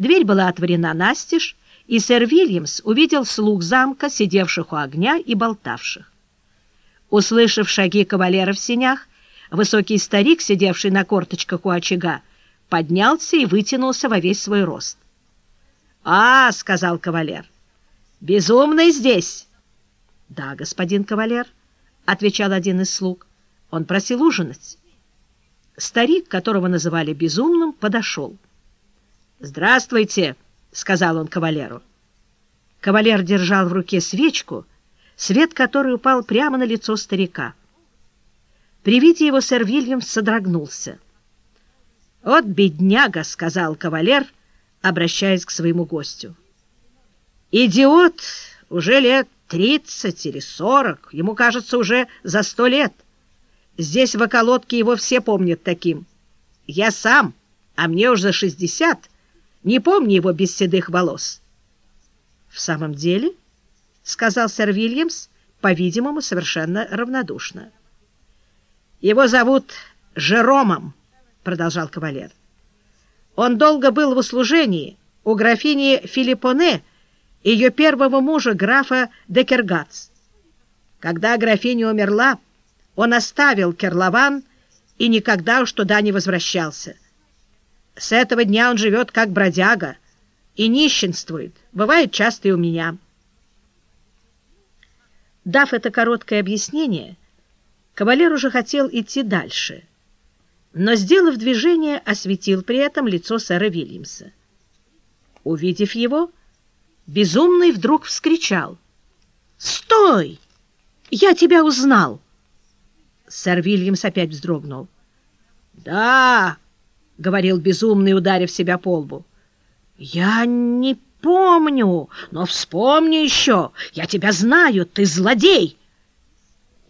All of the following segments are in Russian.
Дверь была отворена настежь, и сэр Вильямс увидел слуг замка, сидевших у огня и болтавших. Услышав шаги кавалера в сенях, высокий старик, сидевший на корточках у очага, поднялся и вытянулся во весь свой рост. — А, — сказал кавалер, — безумный здесь. — Да, господин кавалер, — отвечал один из слуг. Он просил ужинать. Старик, которого называли безумным, подошел. «Здравствуйте!» — сказал он кавалеру. Кавалер держал в руке свечку, свет которой упал прямо на лицо старика. При виде его сэр Вильям содрогнулся. «Вот бедняга!» — сказал кавалер, обращаясь к своему гостю. «Идиот! Уже лет тридцать или сорок, ему кажется, уже за сто лет. Здесь в околотке его все помнят таким. Я сам, а мне уже за шестьдесят, не помню его без седых волос». «В самом деле?» — сказал сэр Вильямс, по-видимому, совершенно равнодушно. «Его зовут Жеромом», — продолжал кавалер. «Он долго был в услужении у графини Филиппоне, ее первого мужа, графа Декергац. Когда графиня умерла, он оставил Керлован и никогда уж туда не возвращался. С этого дня он живет как бродяга и нищенствует, бывает часто и у меня». Дав это короткое объяснение, кавалер уже хотел идти дальше, но, сделав движение, осветил при этом лицо сэра Вильямса. Увидев его, безумный вдруг вскричал. «Стой! Я тебя узнал!» Сэр Вильямс опять вздрогнул. «Да!» — говорил безумный, ударив себя по лбу. «Я не помню, но вспомни еще, я тебя знаю, ты злодей!»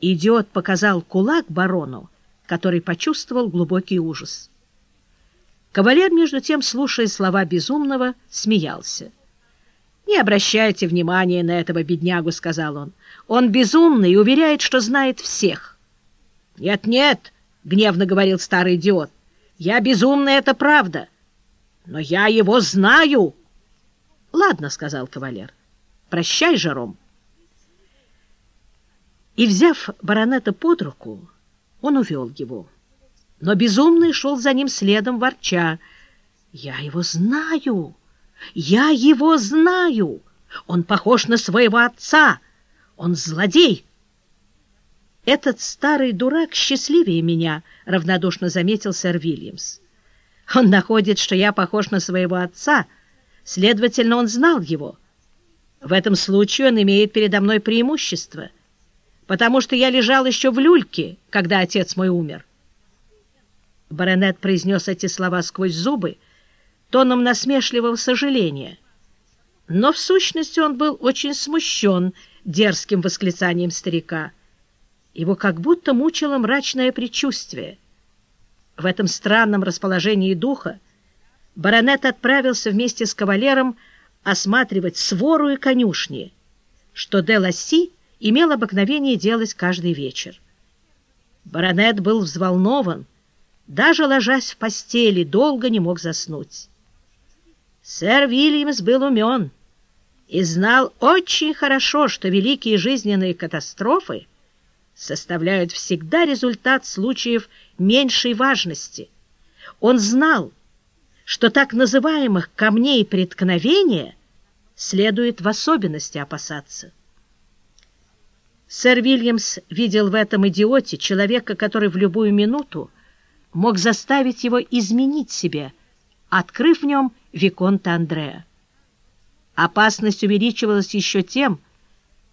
Идиот показал кулак барону, который почувствовал глубокий ужас. Кавалер, между тем, слушая слова безумного, смеялся. «Не обращайте внимания на этого беднягу», — сказал он. «Он безумный и уверяет, что знает всех». «Нет-нет», — гневно говорил старый идиот, — «я безумный, это правда. Но я его знаю». — Ладно, — сказал кавалер. — Прощай, Жером. И, взяв баронета под руку, он увел его. Но безумный шел за ним следом, ворча. — Я его знаю! Я его знаю! Он похож на своего отца! Он злодей! — Этот старый дурак счастливее меня, — равнодушно заметил сэр Вильямс. — Он находит, что я похож на своего отца — Следовательно, он знал его. В этом случае он имеет передо мной преимущество, потому что я лежал еще в люльке, когда отец мой умер. Баронет произнес эти слова сквозь зубы, тоном насмешливого сожаления. Но в сущности он был очень смущен дерзким восклицанием старика. Его как будто мучило мрачное предчувствие. В этом странном расположении духа баронет отправился вместе с кавалером осматривать свору и конюшни, что де Ласси имел обыкновение делать каждый вечер. Баронет был взволнован, даже ложась в постели, долго не мог заснуть. Сэр Вильямс был умен и знал очень хорошо, что великие жизненные катастрофы составляют всегда результат случаев меньшей важности. Он знал, что так называемых камней преткновения следует в особенности опасаться. Сэр Вильямс видел в этом идиоте человека, который в любую минуту мог заставить его изменить себе, открыв в нем Виконта Андреа. Опасность увеличивалась еще тем,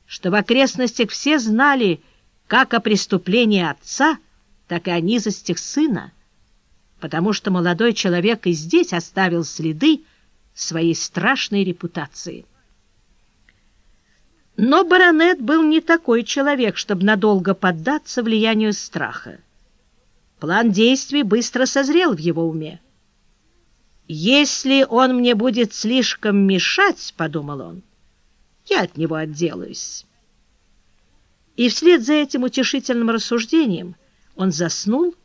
что в окрестностях все знали как о преступлении отца, так и о низостях сына, потому что молодой человек и здесь оставил следы своей страшной репутации. Но баронет был не такой человек, чтобы надолго поддаться влиянию страха. План действий быстро созрел в его уме. «Если он мне будет слишком мешать, — подумал он, — я от него отделаюсь». И вслед за этим утешительным рассуждением он заснул,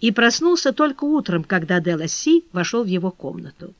и проснулся только утром, когда Деласи вошел в его комнату.